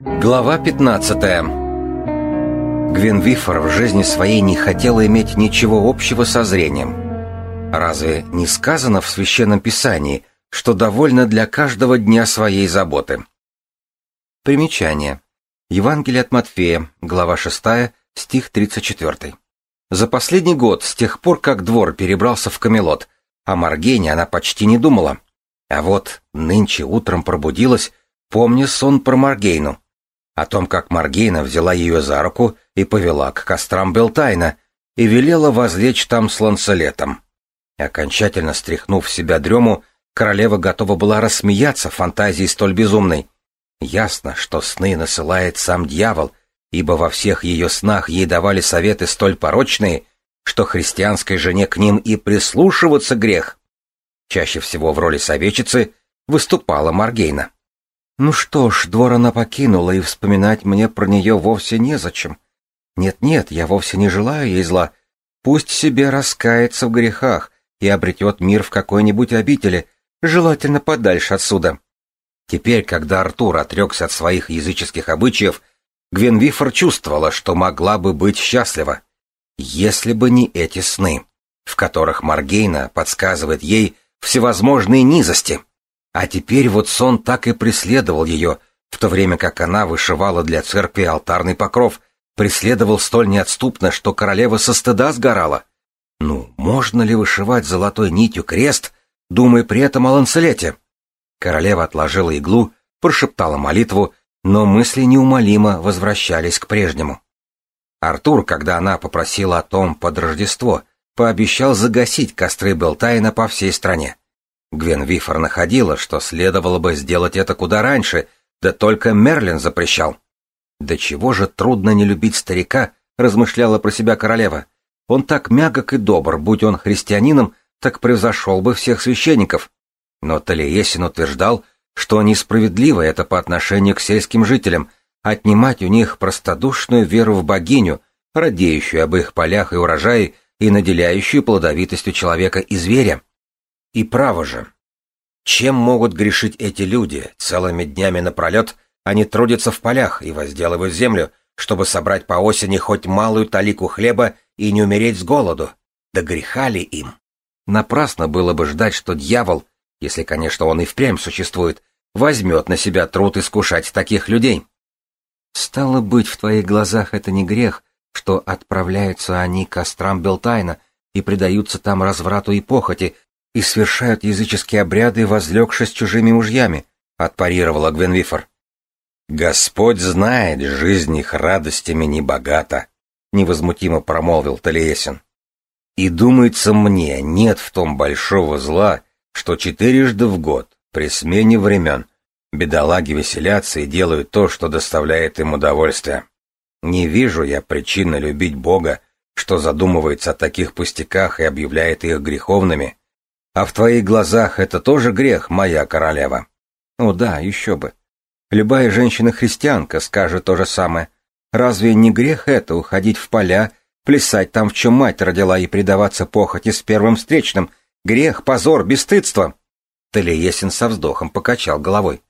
Глава 15 Гвинвифор в жизни своей не хотела иметь ничего общего со зрением. Разве не сказано в Священном Писании, что довольно для каждого дня своей заботы? Примечание. Евангелие от Матфея, глава 6, стих 34. За последний год, с тех пор, как двор перебрался в Камелот, о Маргене она почти не думала. А вот нынче утром пробудилась, помня сон про Маргейну о том, как Маргейна взяла ее за руку и повела к кострам Белтайна и велела возлечь там с Ланселетом. Окончательно стряхнув себя дрему, королева готова была рассмеяться фантазии столь безумной. Ясно, что сны насылает сам дьявол, ибо во всех ее снах ей давали советы столь порочные, что христианской жене к ним и прислушиваться грех. Чаще всего в роли советчицы выступала Маргейна. Ну что ж, двор она покинула, и вспоминать мне про нее вовсе незачем. Нет-нет, я вовсе не желаю ей зла. Пусть себе раскается в грехах и обретет мир в какой-нибудь обители, желательно подальше отсюда. Теперь, когда Артур отрекся от своих языческих обычаев, Гвенвифор чувствовала, что могла бы быть счастлива, если бы не эти сны, в которых Маргейна подсказывает ей всевозможные низости. А теперь вот сон так и преследовал ее, в то время как она вышивала для церкви алтарный покров, преследовал столь неотступно, что королева со стыда сгорала. Ну, можно ли вышивать золотой нитью крест, думая при этом о Ланселете? Королева отложила иглу, прошептала молитву, но мысли неумолимо возвращались к прежнему. Артур, когда она попросила о том под Рождество, пообещал загасить костры Белтайна по всей стране. Гвен Вифор находила, что следовало бы сделать это куда раньше, да только Мерлин запрещал. «Да чего же трудно не любить старика», — размышляла про себя королева. «Он так мягок и добр, будь он христианином, так превзошел бы всех священников». Но Талиесин утверждал, что несправедливо это по отношению к сельским жителям, отнимать у них простодушную веру в богиню, радеющую об их полях и урожае и наделяющую плодовитостью человека и зверя. И право же. Чем могут грешить эти люди? Целыми днями напролет они трудятся в полях и возделывают землю, чтобы собрать по осени хоть малую талику хлеба и не умереть с голоду. Да греха ли им? Напрасно было бы ждать, что дьявол, если, конечно, он и впрямь существует, возьмет на себя труд искушать таких людей. Стало быть, в твоих глазах это не грех, что отправляются они к кострам Белтайна и предаются там разврату и похоти, и совершают языческие обряды, возлегшись чужими мужьями, — отпарировала Гвенвифор. «Господь знает, жизнь их радостями не богата», — невозмутимо промолвил Талиесин. «И думается мне, нет в том большого зла, что четырежды в год, при смене времен, бедолаги веселятся и делают то, что доставляет им удовольствие. Не вижу я причины любить Бога, что задумывается о таких пустяках и объявляет их греховными, а в твоих глазах это тоже грех, моя королева. О да, еще бы. Любая женщина-христианка скажет то же самое. Разве не грех это уходить в поля, плясать там, в чем мать родила, и предаваться похоти с первым встречным? Грех, позор, бесстыдство. Талиесин со вздохом покачал головой.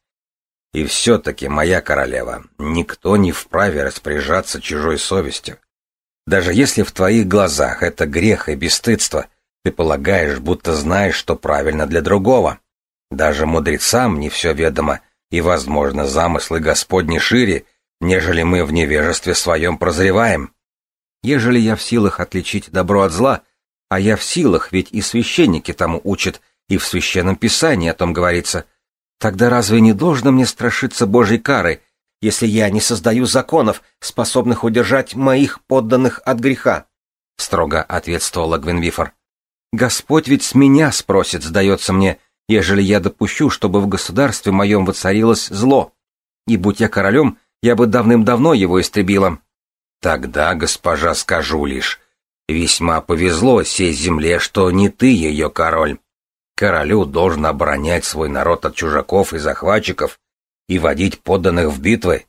И все-таки, моя королева, никто не вправе распоряжаться чужой совестью. Даже если в твоих глазах это грех и бесстыдство — ты полагаешь, будто знаешь, что правильно для другого. Даже мудрецам не все ведомо, и, возможно, замыслы Господни шире, нежели мы в невежестве своем прозреваем. Ежели я в силах отличить добро от зла, а я в силах, ведь и священники тому учат, и в священном писании о том говорится, тогда разве не должно мне страшиться Божьей кары, если я не создаю законов, способных удержать моих подданных от греха? Строго ответствовала Гвенвифор. Господь ведь с меня спросит, сдается мне, ежели я допущу, чтобы в государстве моем воцарилось зло. И будь я королем, я бы давным-давно его истребила. Тогда, госпожа, скажу лишь, весьма повезло сей земле, что не ты ее король. Королю должен оборонять свой народ от чужаков и захватчиков и водить подданных в битвы.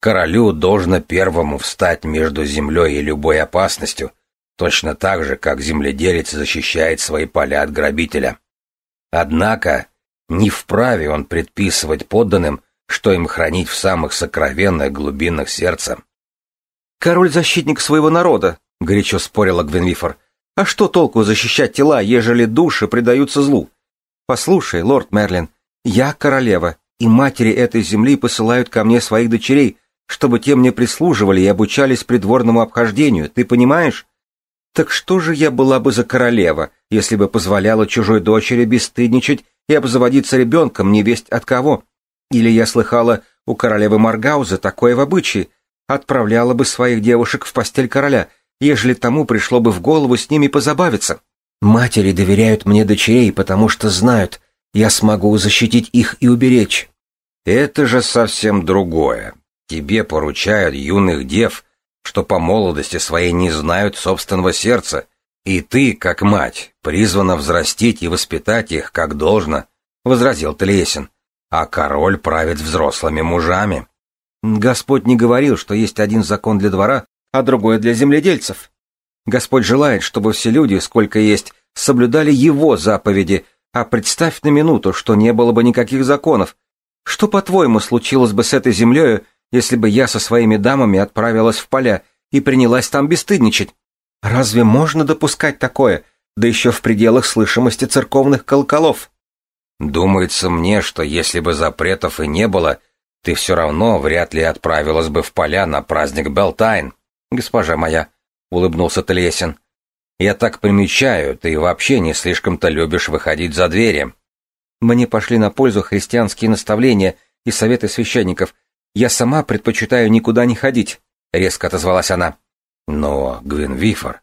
Королю должно первому встать между землей и любой опасностью, точно так же, как земледелец защищает свои поля от грабителя. Однако не вправе он предписывать подданным, что им хранить в самых сокровенных глубинах сердца. «Король — защитник своего народа», — горячо спорила Гвенвифор. «А что толку защищать тела, ежели души предаются злу? Послушай, лорд Мерлин, я королева, и матери этой земли посылают ко мне своих дочерей, чтобы те мне прислуживали и обучались придворному обхождению, ты понимаешь? Так что же я была бы за королева, если бы позволяла чужой дочери бесстыдничать и обзаводиться ребенком невесть от кого? Или я слыхала, у королевы Маргауза такое в обычае, отправляла бы своих девушек в постель короля, ежели тому пришло бы в голову с ними позабавиться. Матери доверяют мне дочерей, потому что знают, я смогу защитить их и уберечь. Это же совсем другое. Тебе поручают юных дев, что по молодости своей не знают собственного сердца, и ты, как мать, призвана взрастить и воспитать их, как должно, — возразил Тлесин, — а король правит взрослыми мужами. Господь не говорил, что есть один закон для двора, а другой для земледельцев. Господь желает, чтобы все люди, сколько есть, соблюдали Его заповеди, а представь на минуту, что не было бы никаких законов. Что, по-твоему, случилось бы с этой землею, если бы я со своими дамами отправилась в поля и принялась там бесстыдничать? Разве можно допускать такое, да еще в пределах слышимости церковных колоколов? Думается мне, что если бы запретов и не было, ты все равно вряд ли отправилась бы в поля на праздник Белтайн, госпожа моя, — улыбнулся Талесин. Я так примечаю, ты вообще не слишком-то любишь выходить за двери. Мне пошли на пользу христианские наставления и советы священников. Я сама предпочитаю никуда не ходить, — резко отозвалась она. Но, Гвинвифор,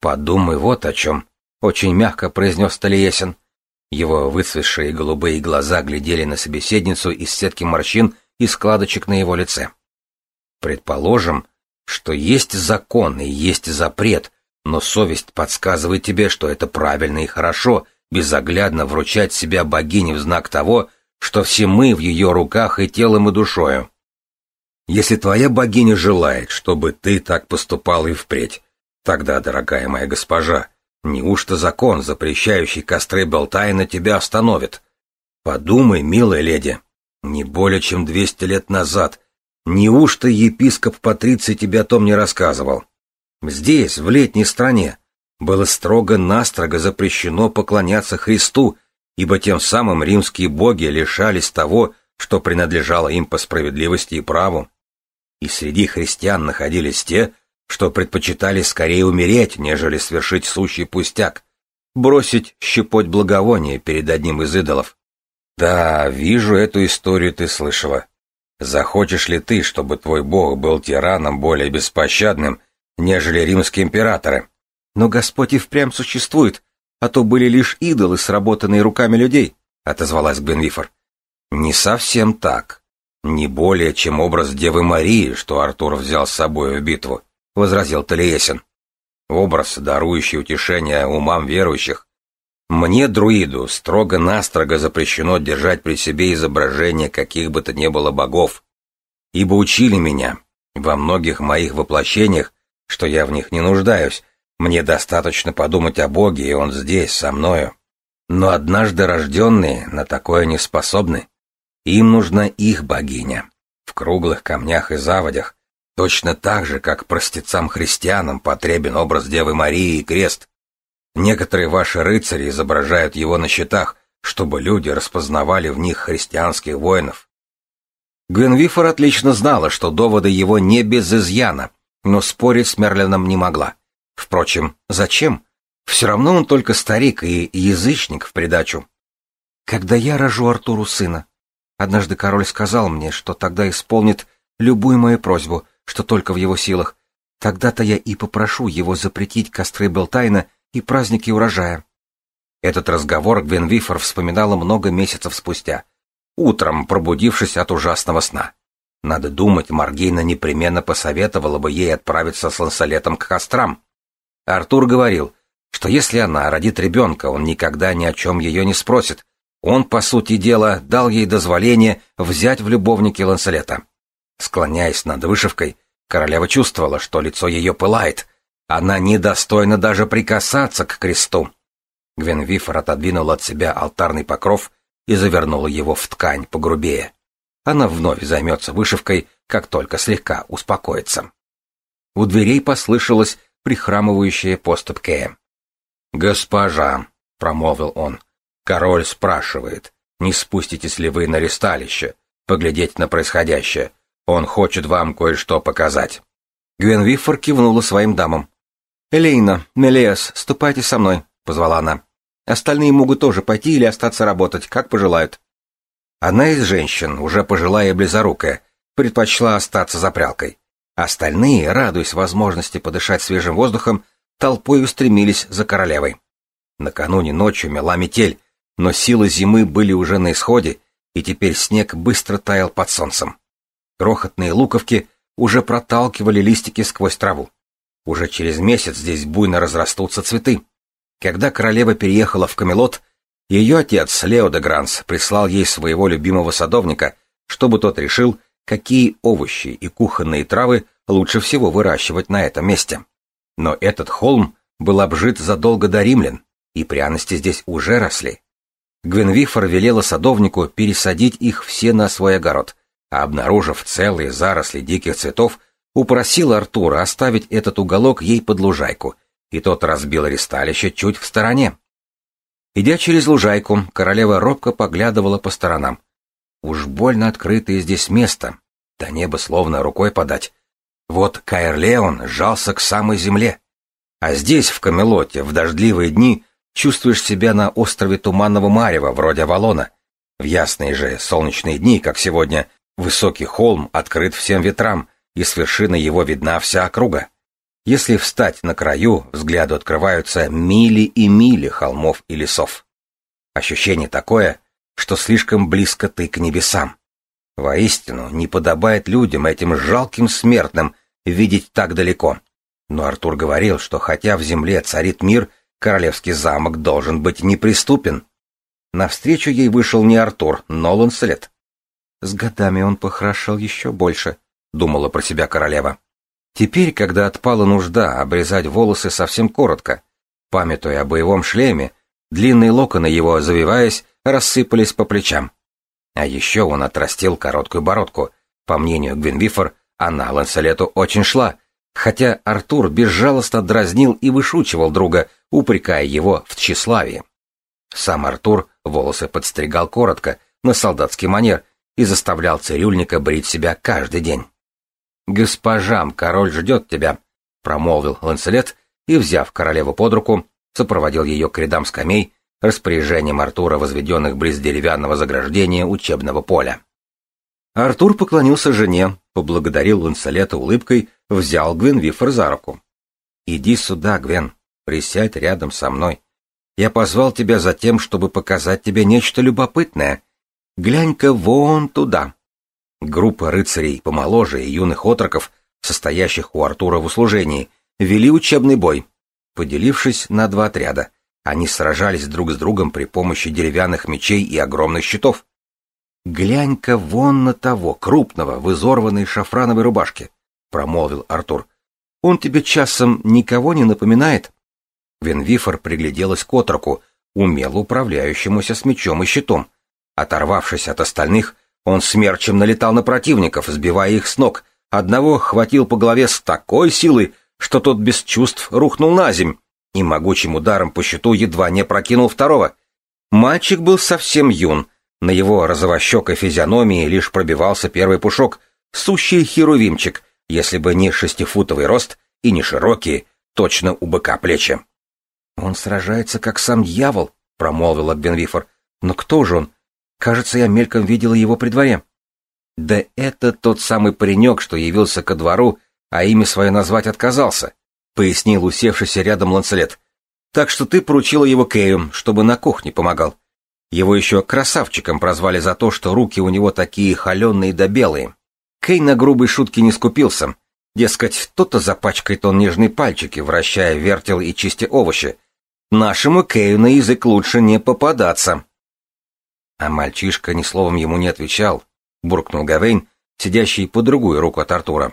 подумай вот о чем, — очень мягко произнес Талиесин. Его выцветшие голубые глаза глядели на собеседницу из сетки морщин и складочек на его лице. Предположим, что есть закон и есть запрет, но совесть подсказывает тебе, что это правильно и хорошо, безоглядно вручать себя богине в знак того, что все мы в ее руках и телом, и душою. Если твоя богиня желает, чтобы ты так поступал и впредь, тогда, дорогая моя госпожа, неужто закон, запрещающий костры Белтайна, тебя остановит? Подумай, милая леди, не более чем двести лет назад, неужто епископ Патриций тебе о том не рассказывал? Здесь, в летней стране, было строго-настрого запрещено поклоняться Христу, ибо тем самым римские боги лишались того, что принадлежало им по справедливости и праву. И среди христиан находились те, что предпочитали скорее умереть, нежели свершить сущий пустяк, бросить щепоть благовония перед одним из идолов. Да, вижу, эту историю ты слышала. Захочешь ли ты, чтобы твой бог был тираном более беспощадным, нежели римские императоры. Но Господь и впрямь существует, а то были лишь идолы, сработанные руками людей, — отозвалась Гбенвифор. Не совсем так. Не более, чем образ Девы Марии, что Артур взял с собой в битву, — возразил Талиесин. Образ, дарующий утешение умам верующих. Мне, друиду, строго-настрого запрещено держать при себе изображения каких бы то ни было богов, ибо учили меня, во многих моих воплощениях что я в них не нуждаюсь. Мне достаточно подумать о Боге, и Он здесь, со мною. Но однажды рожденные на такое не способны. Им нужна их богиня. В круглых камнях и заводях, точно так же, как простецам-христианам потребен образ Девы Марии и крест. Некоторые ваши рыцари изображают его на щитах, чтобы люди распознавали в них христианских воинов. Гвенвифор отлично знала, что доводы его не без изъяна, но спорить с Мерлином не могла. Впрочем, зачем? Все равно он только старик и язычник в придачу. Когда я рожу Артуру сына, однажды король сказал мне, что тогда исполнит любую мою просьбу, что только в его силах. Тогда-то я и попрошу его запретить костры Белтайна и праздники урожая. Этот разговор Гвенвифор вспоминала много месяцев спустя, утром пробудившись от ужасного сна. Надо думать, Маргейна непременно посоветовала бы ей отправиться с Лансолетом к кострам. Артур говорил, что если она родит ребенка, он никогда ни о чем ее не спросит. Он, по сути дела, дал ей дозволение взять в любовники Лансолета. Склоняясь над вышивкой, королева чувствовала, что лицо ее пылает. Она недостойна даже прикасаться к кресту. Гвенвифор отодвинул от себя алтарный покров и завернула его в ткань погрубее. она вновь займется вышивкой, как только слегка успокоится. У дверей послышалась прихрамывающая поступь Кэя. «Госпожа», — промолвил он, — «король спрашивает, не спуститесь ли вы на ресталище, поглядеть на происходящее. Он хочет вам кое-что показать». Гвенвифор кивнула своим дамам. «Элейна, Мелиас, ступайте со мной», — позвала она. «Остальные могут тоже пойти или остаться работать, как пожелают». Одна из женщин, уже пожилая и близорукая, предпочла остаться за прялкой. Остальные, радуясь возможности подышать свежим воздухом, толпой устремились за королевой. Накануне ночью мела метель, но силы зимы были уже на исходе, и теперь снег быстро таял под солнцем. Крохотные луковки уже проталкивали листики сквозь траву. Уже через месяц здесь буйно разрастутся цветы. Когда королева переехала в Камелот, ее отец, Лео де Гранс, прислал ей своего любимого садовника, чтобы тот решил, какие овощи и кухонные травы лучше всего выращивать на этом месте. Но этот холм был обжит задолго до римлян, и пряности здесь уже росли. Гвенвифор велела садовнику пересадить их все на свой огород, а обнаружив целые заросли диких цветов, упросила Артура оставить этот уголок ей под лужайку, и тот разбил ресталище чуть в стороне. Идя через лужайку, королева робко поглядывала по сторонам. Уж больно открытое здесь место, до неба словно рукой подать. Вот Каэр Леон сжался к самой земле. А здесь, в Камелоте, в дождливые дни, чувствуешь себя на острове Туманного Марева, вроде Авалона. В ясные же солнечные дни, как сегодня, высокий холм открыт всем ветрам, и с вершины его видна вся округа. Если встать на краю, взгляду открываются мили и мили холмов и лесов. Ощущение такое, что слишком близко ты к небесам. Воистину, не подобает людям, этим жалким смертным, видеть так далеко. Но Артур говорил, что хотя в земле царит мир, королевский замок должен быть неприступен. Навстречу ей вышел не Артур, но Ланселет. С годами он похорошел еще больше, думала про себя королева. Теперь, когда отпала нужда обрезать волосы совсем коротко, памятуя о боевом шлеме, длинные локоны его, завиваясь, рассыпались по плечам. А еще он отрастил короткую бородку. По мнению Гвинвифор, она Ланселету очень шла, хотя Артур безжалостно дразнил и вышучивал друга, упрекая его в тщеславии. Сам Артур волосы подстригал коротко, на солдатский манер, и заставлял цирюльника брить себя каждый день. «Госпожам, король ждет тебя», — промолвил Ланселет и, взяв королеву под руку, сопроводил ее к рядам скамей, распоряжением Артура, возведенных близ деревянного заграждения учебного поля. Артур поклонился жене, поблагодарил Ланселета улыбкой, взял Гвенвифор за руку. «Иди сюда, Гвен, присядь рядом со мной. Я позвал тебя за тем, чтобы показать тебе нечто любопытное. Глянь-ка вон туда». Группа рыцарей помоложе и юных отроков, состоящих у Артура в услужении, вели учебный бой, поделившись на два отряда. Они сражались друг с другом при помощи деревянных мечей и огромных щитов. «Глянь-ка вон на того, крупного, в изорванной шафрановой рубашке», — промолвил Артур. «Он тебе часом никого не напоминает?» Венвифор пригляделась к отроку, умело управляющемуся с мечом и щитом. Оторвавшись от остальных, он смерчем налетал на противников, сбивая их с ног. Одного хватил по голове с такой силой, что тот без чувств рухнул на земь, и могучим ударом по щиту едва не прокинул второго. Мальчик был совсем юн, на его розовощекой физиономии лишь пробивался первый пушок, сущий херувимчик, если бы не шестифутовый рост и не широкие, точно у быка плечи. «Он сражается, как сам дьявол», — промолвил Бенвифор. «Но кто же он? Кажется, я мельком видела его при дворе». «Да это тот самый паренек, что явился ко двору, а имя свое назвать отказался», — пояснил усевшийся рядом Ланцелет. «Так что ты поручила его Кею, чтобы на кухне помогал. Его еще красавчиком прозвали за то, что руки у него такие холеные да белые. Кей на грубой шутке не скупился. Дескать, то-то запачкает он нежные пальчики, вращая вертел и чистя овощи. Нашему Кею на язык лучше не попадаться». А мальчишка ни словом ему не отвечал, буркнул Гавейн, сидящий по другую руку от Артура.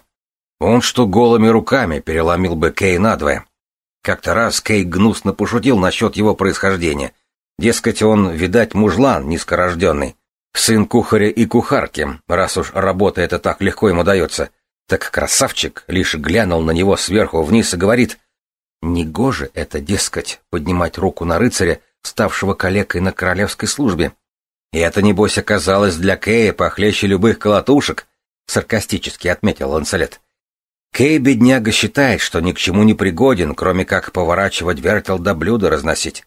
Он что голыми руками переломил бы Кей надвое. Как-то раз Кей гнусно пошутил насчет его происхождения. Дескать, он, видать, мужлан низкорожденный. Сын кухаря и кухарки, раз уж работа это так легко ему дается. Так красавчик лишь глянул на него сверху вниз и говорит, «Негоже это, дескать, поднимать руку на рыцаря, ставшего калекой на королевской службе. И это, небось, оказалось для Кэя похлеще любых колотушек», — саркастически отметил Ланселет. Кей, бедняга, считает, что ни к чему не пригоден, кроме как поворачивать вертел до блюда разносить.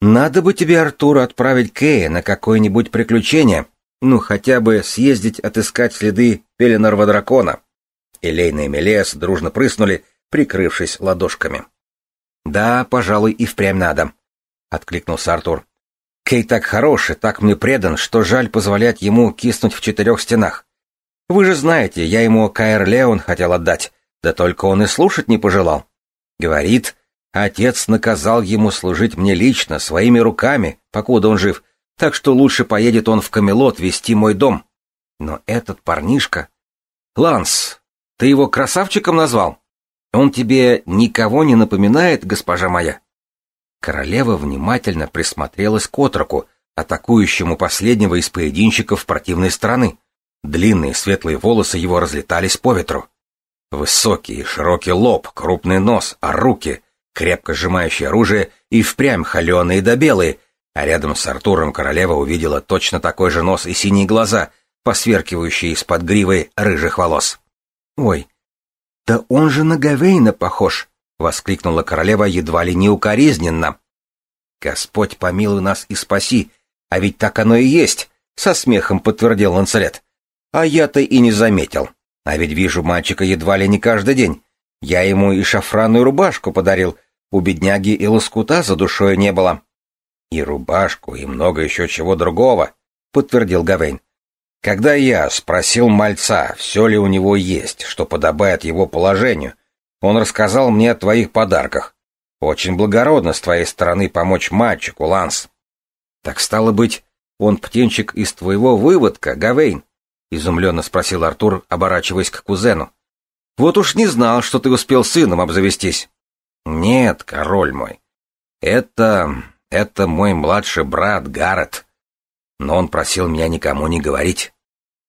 Надо бы тебе, Артур, отправить Кея на какое-нибудь приключение, ну, хотя бы съездить отыскать следы пеленорва дракона. Элейна и Мелес дружно прыснули, прикрывшись ладошками. «Да, пожалуй, и впрямь надо», — откликнулся Артур. «Кей так хороший, так мне предан, что жаль позволять ему киснуть в четырех стенах. Вы же знаете, я ему Каэр Леон хотел отдать, да только он и слушать не пожелал. Говорит, отец наказал ему служить мне лично, своими руками, покуда он жив, так что лучше поедет он в Камелот вести мой дом. Но этот парнишка... Ланс, ты его красавчиком назвал? Он тебе никого не напоминает, госпожа моя? Королева внимательно присмотрелась к отроку, атакующему последнего из поединщиков противной стороны. Длинные светлые волосы его разлетались по ветру. Высокий, широкий лоб, крупный нос, а руки, крепко сжимающие оружие, и впрямь холеные да белые, а рядом с Артуром королева увидела точно такой же нос и синие глаза, посверкивающие из-под гривы рыжих волос. «Ой, да он же на Гавейна похож!» — воскликнула королева едва ли не укоризненно. «Господь помилуй нас и спаси, а ведь так оно и есть!» — со смехом подтвердил Ланцелет. А я-то и не заметил. А ведь вижу мальчика едва ли не каждый день. Я ему и шафранную рубашку подарил. У бедняги и лоскута за душой не было. И рубашку, и много еще чего другого, подтвердил Гавейн. Когда я спросил мальца, все ли у него есть, что подобает его положению, он рассказал мне о твоих подарках. Очень благородно с твоей стороны помочь мальчику, Ланс. Так стало быть, он птенчик из твоего выводка, Гавейн? — изумленно спросил Артур, оборачиваясь к кузену. «Вот уж не знал, что ты успел сыном обзавестись». «Нет, король мой. Это... это мой младший брат Гаррет. Но он просил меня никому не говорить».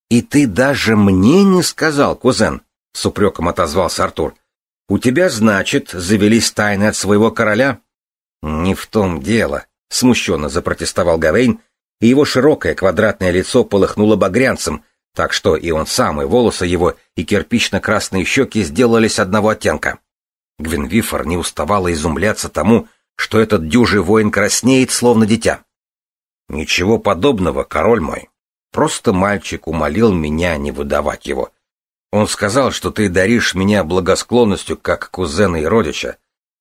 «И ты даже мне не сказал, кузен?» — с упреком отозвался Артур. «У тебя, значит, завелись тайны от своего короля?» «Не в том дело», — смущенно запротестовал Гавейн, и его широкое квадратное лицо полыхнуло багрянцем, так что и он сам, и волосы его, и кирпично-красные щеки сделались одного оттенка. Гвинвифор не уставала изумляться тому, что этот дюжий воин краснеет, словно дитя. «Ничего подобного, король мой. Просто мальчик умолил меня не выдавать его. Он сказал, что ты даришь меня благосклонностью как кузена и родича,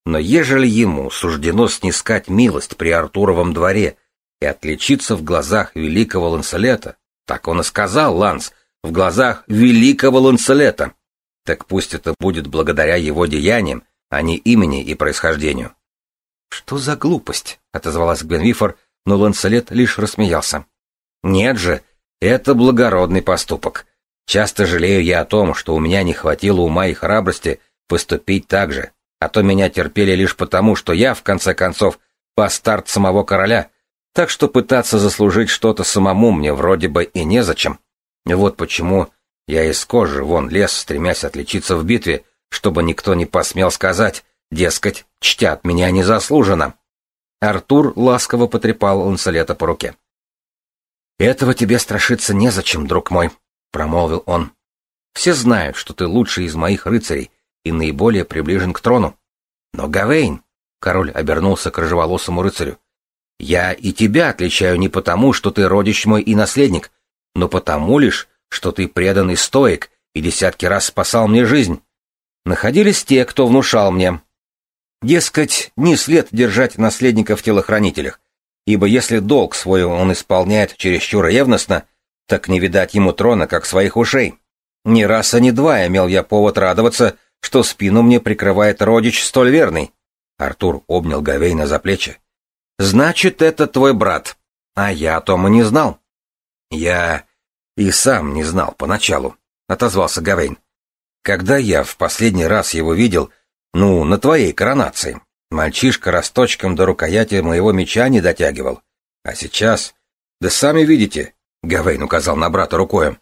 но ежели ему суждено снискать милость при Артуровом дворе и отличиться в глазах великого Ланселета, так он и сказал, Ланс, в глазах великого Ланселета. Так пусть это будет благодаря его деяниям, а не имени и происхождению. Что за глупость? отозвалась Гвенвифор, но Ланселет лишь рассмеялся. Нет же, это благородный поступок. Часто жалею я о том, что у меня не хватило ума и храбрости поступить так же, а то меня терпели лишь потому, что я, в конце концов, бастард самого короля, так что пытаться заслужить что-то самому мне вроде бы и незачем. Вот почему я из кожи вон лез, стремясь отличиться в битве, чтобы никто не посмел сказать, дескать, чтят меня незаслуженно. Артур ласково потрепал Ланселета по руке. «Этого тебе страшиться незачем, друг мой», — промолвил он. «Все знают, что ты лучший из моих рыцарей и наиболее приближен к трону. Но Гавейн...» — король обернулся к рыжеволосому рыцарю. Я и тебя отличаю не потому, что ты родич мой и наследник, но потому лишь, что ты преданный стоик и десятки раз спасал мне жизнь. Находились те, кто внушал мне. Дескать, не след держать наследника в телохранителях, ибо если долг свой он исполняет чересчур ревностно, так не видать ему трона, как своих ушей. Ни раз, а ни два имел я повод радоваться, что спину мне прикрывает родич столь верный. Артур обнял Гавейна за плечи. Значит, это твой брат. А я о том и не знал. Я и сам не знал поначалу, отозвался Гавейн. Когда я в последний раз его видел, ну, на твоей коронации, мальчишка росточком до рукояти моего меча не дотягивал. А сейчас, да сами видите, Гавейн указал на брата рукой.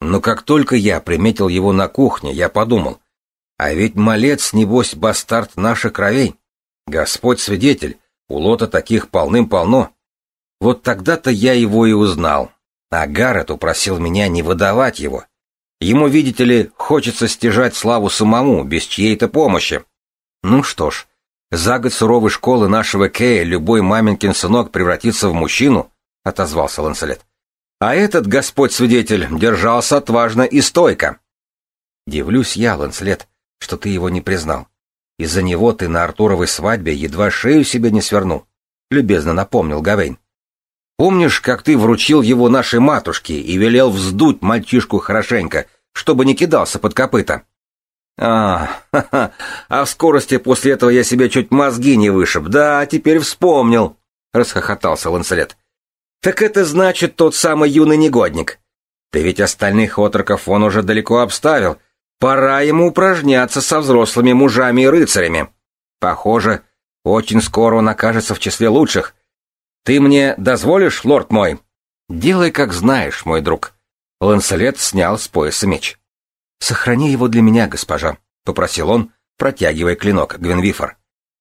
Но как только я приметил его на кухне, я подумал, а ведь малец, небось, бастард наших кровей. Господь свидетель, у Лота таких полным-полно. Вот тогда-то я его и узнал. А Гаррет упросил меня не выдавать его. Ему, видите ли, хочется стяжать славу самому, без чьей-то помощи. Ну что ж, за год суровой школы нашего Кея любой маменькин сынок превратится в мужчину, — отозвался Ланселет. А этот, Господь свидетель, держался отважно и стойко. Дивлюсь я, Ланселет, что ты его не признал. Из-за него ты на Артуровой свадьбе едва шею себе не свернул, — любезно напомнил Гавейн. Помнишь, как ты вручил его нашей матушке и велел вздуть мальчишку хорошенько, чтобы не кидался под копыта? А, ха -ха, а в скорости после этого я себе чуть мозги не вышиб. Да, теперь вспомнил, — расхохотался Ланселет. Так это значит тот самый юный негодник. Ты ведь остальных отроков он уже далеко обставил. Пора ему упражняться со взрослыми мужами и рыцарями. Похоже, очень скоро он окажется в числе лучших, ты мне дозволишь, лорд мой? Делай, как знаешь, мой друг. Ланселет снял с пояса меч. Сохрани его для меня, госпожа, попросил он, протягивая клинок Гвенвифор.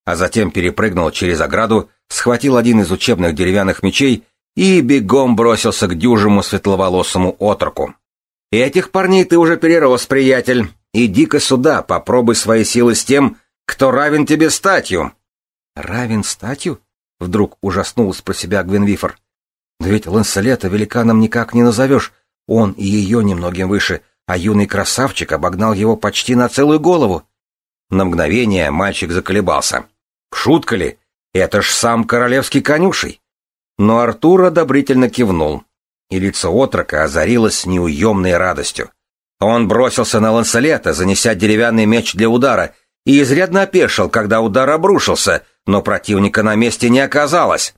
А затем перепрыгнул через ограду, схватил один из учебных деревянных мечей и бегом бросился к дюжему светловолосому отроку. «Этих парней ты уже перерос, приятель. Иди-ка сюда, попробуй свои силы с тем, кто равен тебе статью». «Равен статью?» Вдруг ужаснулась про себя Гвенвифор. Да ведь Ланселета великаном никак не назовешь. Он и ее немногим выше, а юный красавчик обогнал его почти на целую голову. На мгновение мальчик заколебался. Шутка ли? Это ж сам королевский конюшей. Но Артур одобрительно кивнул, и лицо отрока озарилось неуемной радостью. Он бросился на Ланселета, занеся деревянный меч для удара, и изрядно опешил, когда удар обрушился, но противника на месте не оказалось.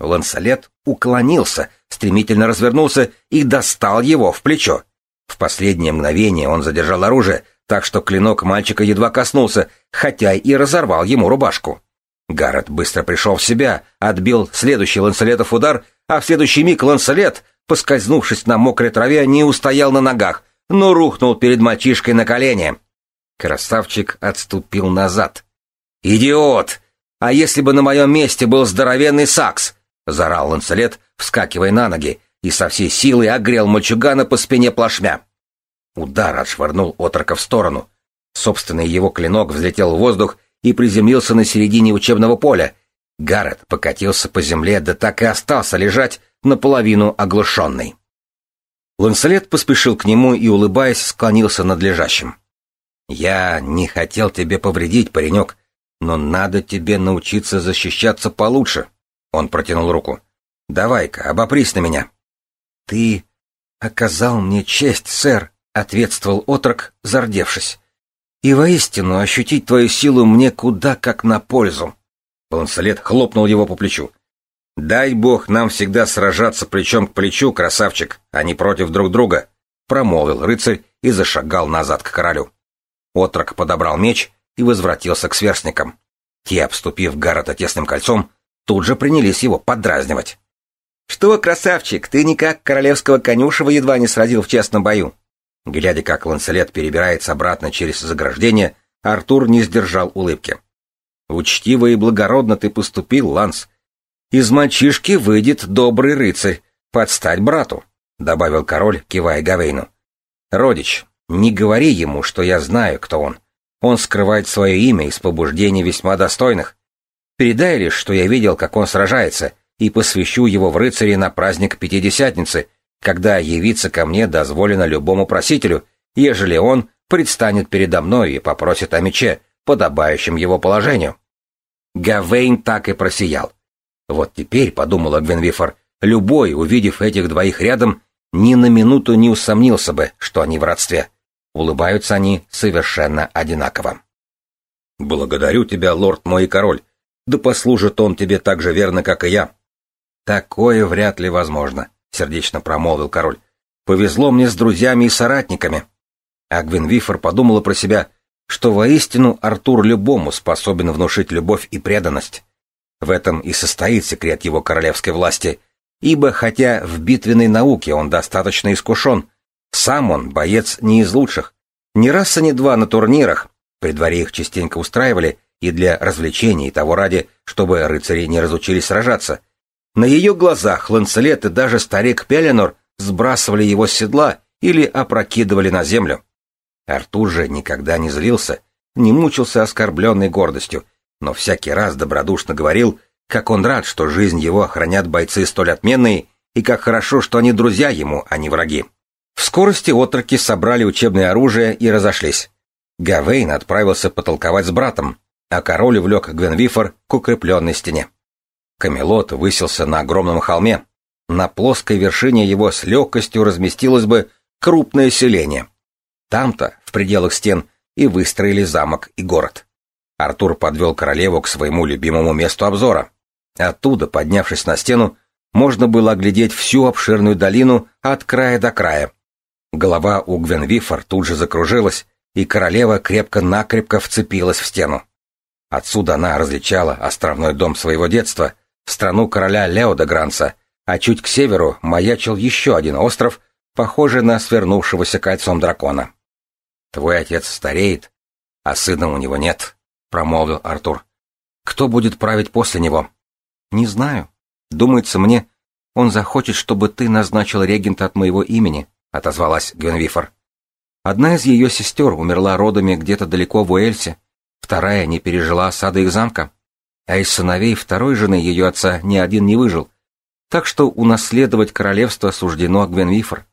Ланселет уклонился, стремительно развернулся и достал его в плечо. В последнее мгновение он задержал оружие, так что клинок мальчика едва коснулся, хотя и разорвал ему рубашку. Гаррет быстро пришел в себя, отбил следующий Ланселетов удар, а в следующий миг Ланселет, поскользнувшись на мокрой траве, не устоял на ногах, но рухнул перед мальчишкой на колени. Красавчик отступил назад. «Идиот! «А если бы на моем месте был здоровенный сакс?» — заорал Ланселет, вскакивая на ноги, и со всей силы огрел мальчугана по спине плашмя. Удар отшвырнул отрока в сторону. Собственный его клинок взлетел в воздух и приземлился на середине учебного поля. Гаррет покатился по земле, да так и остался лежать, наполовину оглушенный. Ланселет поспешил к нему и, улыбаясь, склонился над лежащим. «Я не хотел тебе повредить, паренек», но надо тебе научиться защищаться получше. Он протянул руку. Давай-ка, обопрись на меня. Ты оказал мне честь, сэр, ответствовал отрок, зардевшись. И воистину ощутить твою силу мне куда как на пользу. Ланселет хлопнул его по плечу. «Дай бог нам всегда сражаться плечом к плечу, красавчик, а не против друг друга», — промолвил рыцарь и зашагал назад к королю. Отрок подобрал меч и возвратился к сверстникам. Те, обступив Гаррета тесным кольцом, тут же принялись его подразнивать. «Что, красавчик, ты никак королевского конюшева едва не сразил в честном бою?» Глядя, как Ланселет перебирается обратно через заграждение, Артур не сдержал улыбки. «Учтиво и благородно ты поступил, Ланс. Из мальчишки выйдет добрый рыцарь, подстать брату», — добавил король, кивая Гавейну. «Родич, не говори ему, что я знаю, кто он. Он скрывает свое имя из побуждений весьма достойных. Передай лишь, что я видел, как он сражается, и посвящу его в рыцари на праздник Пятидесятницы, когда явиться ко мне дозволено любому просителю, ежели он предстанет передо мной и попросит о мече, подобающем его положению. Гавейн так и просиял. Вот теперь, подумала Гвенвифор, любой, увидев этих двоих рядом, ни на минуту не усомнился бы, что они в родстве. Улыбаются они совершенно одинаково. «Благодарю тебя, лорд мой король. Да послужит он тебе так же верно, как и я». «Такое вряд ли возможно», — сердечно промолвил король. «Повезло мне с друзьями и соратниками». А Гвинвифор подумала про себя, что воистину Артур любому способен внушить любовь и преданность. В этом и состоит секрет его королевской власти. ибо хотя в битвенной науке он достаточно искушен, сам он боец не из лучших. Ни раз, и ни два на турнирах, при дворе их частенько устраивали, и для развлечений, и того ради, чтобы рыцари не разучились сражаться. На ее глазах Ланцелет и даже старик Пеленор сбрасывали его с седла или опрокидывали на землю. Артур же никогда не злился, не мучился оскорбленной гордостью, но всякий раз добродушно говорил, как он рад, что жизнь его охранят бойцы столь отменные, и как хорошо, что они друзья ему, а не враги. В скорости отроки собрали учебное оружие и разошлись. Гавейн отправился потолковать с братом, а король увлек Гвенвифор к укрепленной стене. Камелот высился на огромном холме. На плоской вершине его с легкостью разместилось бы крупное селение. Там-то, в пределах стен, и выстроили замок и город. Артур подвел королеву к своему любимому месту обзора. Оттуда, поднявшись на стену, можно было оглядеть всю обширную долину от края до края. Голова у Гвенвифор тут же закружилась, и королева крепко-накрепко вцепилась в стену. Отсюда она различала островной дом своего детства, страну короля Леода Гранца, а чуть к северу маячил еще один остров, похожий на свернувшегося кольцом дракона. «Твой отец стареет, а сына у него нет», — промолвил Артур. «Кто будет править после него?» «Не знаю. Думается мне, он захочет, чтобы ты назначил регента от моего имени», — отозвалась Гвенвифор. Одна из ее сестер умерла родами где-то далеко в Уэльсе, вторая не пережила осады их замка, а из сыновей второй жены ее отца ни один не выжил, так что унаследовать королевство суждено Гвенвифор.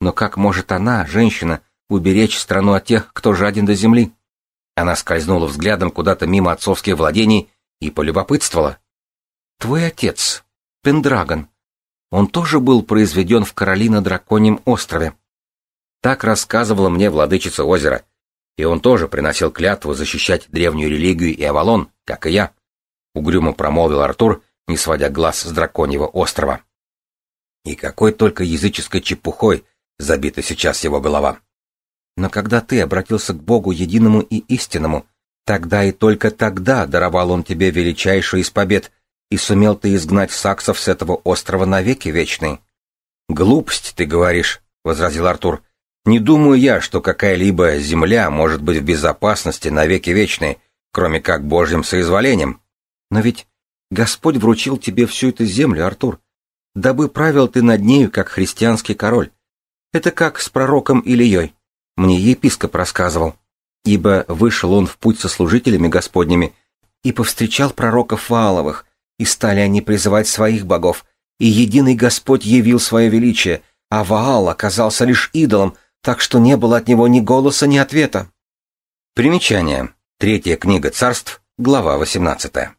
Но как может она, женщина, уберечь страну от тех, кто жаден до земли? Она скользнула взглядом куда-то мимо отцовских владений и полюбопытствовала. «Твой отец, Пендрагон, он тоже был произведен в короли на Драконьем острове?» Так рассказывала мне владычица озера. И он тоже приносил клятву защищать древнюю религию и Авалон, как и я. Угрюмо промолвил Артур, не сводя глаз с драконьего острова. И какой только языческой чепухой забита сейчас его голова. Но когда ты обратился к Богу единому и истинному, тогда и только тогда даровал он тебе величайшую из побед, и сумел ты изгнать саксов с этого острова навеки вечные. Глупость, ты говоришь, — возразил Артур. Не думаю я, что какая-либо земля может быть в безопасности навеки вечной, кроме как Божьим соизволением. Но ведь Господь вручил тебе всю эту землю, Артур, дабы правил ты над нею, как христианский король. Это как с пророком Ильей. Мне епископ рассказывал. Ибо вышел он в путь со служителями Господними и повстречал пророков Вааловых, и стали они призывать своих богов, и единый Господь явил свое величие, а Ваал оказался лишь идолом, так что не было от него ни голоса, ни ответа. Примечание. Третья книга царств, глава 18.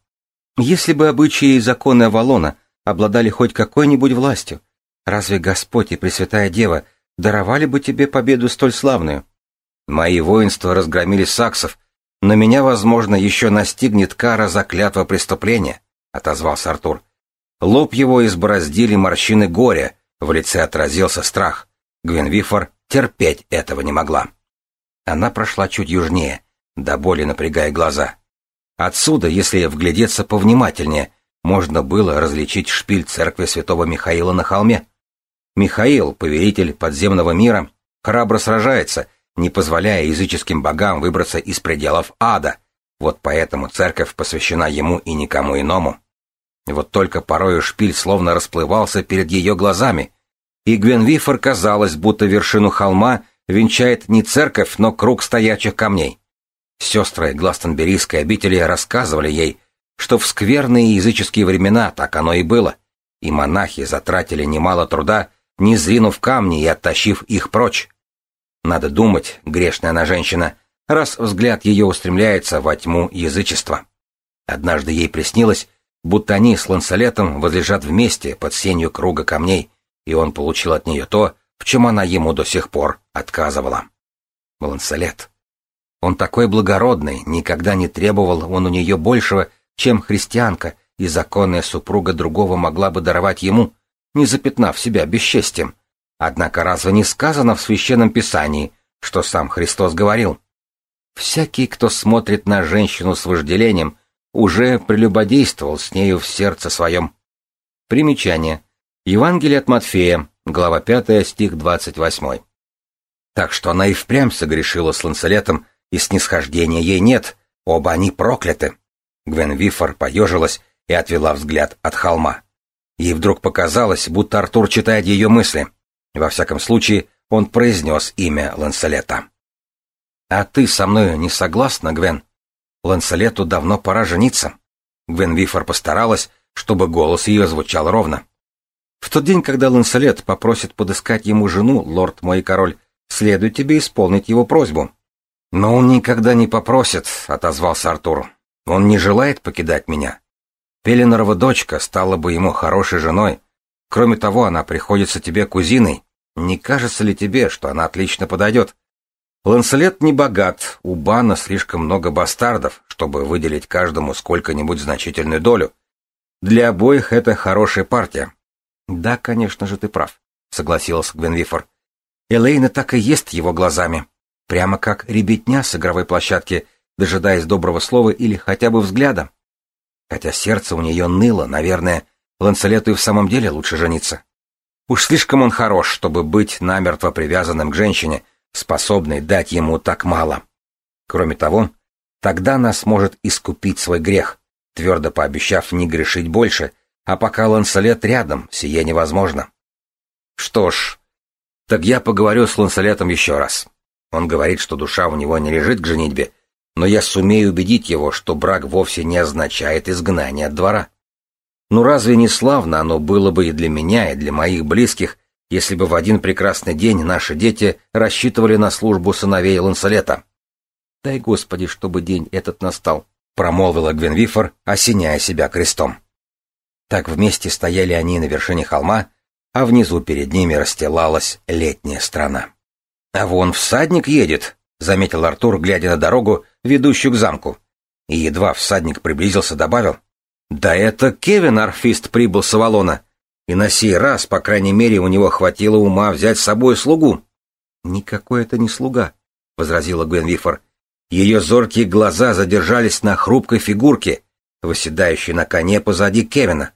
Если бы обычаи и законы Авалона обладали хоть какой-нибудь властью, разве Господь и Пресвятая Дева даровали бы тебе победу столь славную? Мои воинства разгромили саксов, но меня, возможно, еще настигнет кара за клятва преступления, — отозвался Артур. Лоб его избороздили морщины горя, в лице отразился страх. Гвенвифор терпеть этого не могла. Она прошла чуть южнее, до боли напрягая глаза. Отсюда, если вглядеться повнимательнее, можно было различить шпиль церкви святого Михаила на холме. Михаил, повелитель подземного мира, храбро сражается, не позволяя языческим богам выбраться из пределов ада. Вот поэтому церковь посвящена ему и никому иному. Вот только порою шпиль словно расплывался перед ее глазами, и Гвенвифор казалось, будто вершину холма венчает не церковь, но круг стоячих камней. Сестры Гластонберийской обители рассказывали ей, что в скверные языческие времена так оно и было, и монахи затратили немало труда, не зринув камни и оттащив их прочь. Надо думать, грешная она женщина, раз взгляд ее устремляется во тьму язычества. Однажды ей приснилось, будто они с Ланселетом возлежат вместе под сенью круга камней, и он получил от нее то, в чем она ему до сих пор отказывала. Ланселет. Он такой благородный, никогда не требовал он у нее большего, чем христианка, и законная супруга другого могла бы даровать ему, не запятнав себя бесчестием. Однако разве не сказано в Священном Писании, что сам Христос говорил? Всякий, кто смотрит на женщину с вожделением, уже прелюбодействовал с нею в сердце своем. Примечание. Евангелие от Матфея, глава 5, стих 28. Так что она и впрямь согрешила с Ланселетом, и снисхождения ей нет, оба они прокляты. Гвен Вифор поежилась и отвела взгляд от холма. Ей вдруг показалось, будто Артур читает ее мысли. Во всяком случае, он произнес имя Ланселета. «А ты со мной не согласна, Гвен? Ланселету давно пора жениться». Гвен Вифор постаралась, чтобы голос ее звучал ровно. «В тот день, когда Ланселет попросит подыскать ему жену, лорд мой король, следует тебе исполнить его просьбу». «Но он никогда не попросит», — отозвался Артур. «Он не желает покидать меня. Пеленорова дочка стала бы ему хорошей женой. Кроме того, она приходится тебе кузиной. Не кажется ли тебе, что она отлично подойдет? Ланселет не богат, у Бана слишком много бастардов, чтобы выделить каждому сколько-нибудь значительную долю. Для обоих это хорошая партия. Да, конечно же, ты прав, согласился Гвенвифор. Элейна так и ест его глазами. Прямо как ребятня с игровой площадки, дожидаясь доброго слова или хотя бы взгляда. Хотя сердце у нее ныло, наверное, Ланселету и в самом деле лучше жениться. Уж слишком он хорош, чтобы быть намертво привязанным к женщине — способной дать ему так мало. Кроме того, тогда она сможет искупить свой грех, твердо пообещав не грешить больше, а пока Лансолет рядом, сие невозможно. Что ж, так я поговорю с Лансолетом еще раз. Он говорит, что душа у него не лежит к женитьбе, но я сумею убедить его, что брак вовсе не означает изгнание от двора. Ну разве не славно оно было бы и для меня, и для моих близких, если бы в один прекрасный день наши дети рассчитывали на службу сыновей Ланселета. «Дай, Господи, чтобы день этот настал», — промолвила Гвенвифор, осеняя себя крестом. Так вместе стояли они на вершине холма, а внизу перед ними расстилалась летняя страна. «А вон всадник едет», — заметил Артур, глядя на дорогу, ведущую к замку. И едва всадник приблизился, добавил. «Да это Кевин Арфист прибыл с Авалона. И на сей раз, по крайней мере, у него хватило ума взять с собой слугу. «Никакой это не слуга», — возразила Гвенвифор. Ее зоркие глаза задержались на хрупкой фигурке, восседающей на коне позади Кевина.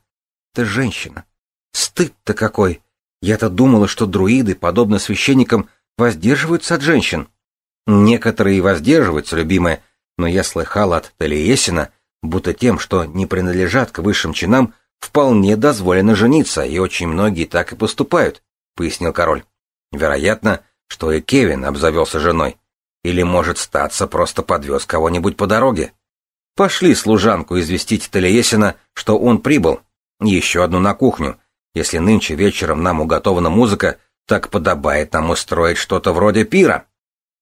«Это женщина. Стыд-то какой! Я-то думала, что друиды, подобно священникам, воздерживаются от женщин». «Некоторые воздерживаются, любимая, но я слыхала от Талиесина, будто тем, что не принадлежат к высшим чинам, вполне дозволено жениться, и очень многие так и поступают, пояснил король. Вероятно, что и Кевин обзавелся женой. Или, может, статься, просто подвез кого-нибудь по дороге. Пошли служанку известить Талиесина, что он прибыл. Еще одну на кухню. Если нынче вечером нам уготована музыка, так подобает нам устроить что-то вроде пира.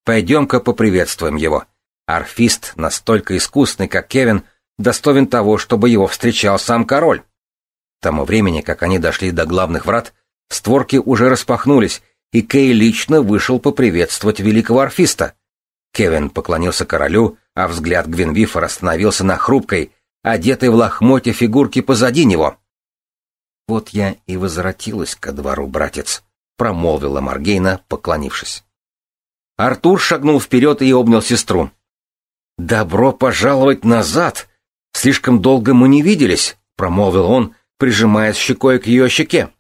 Пойдем-ка поприветствуем его. Арфист, настолько искусный, как Кевин, достоин того, чтобы его встречал сам король. К тому времени, как они дошли до главных врат, створки уже распахнулись, и Кей лично вышел поприветствовать великого орфиста. Кевин поклонился королю, а взгляд Гвинвифора остановился на хрупкой, одетой в лохмотье фигурке позади него. «Вот я и возвратилась ко двору, братец», — промолвила Маргейна, поклонившись. Артур шагнул вперед и обнял сестру. «Добро пожаловать назад! Слишком долго мы не виделись», — промолвил он, прижимаясь щекой к ее щеке.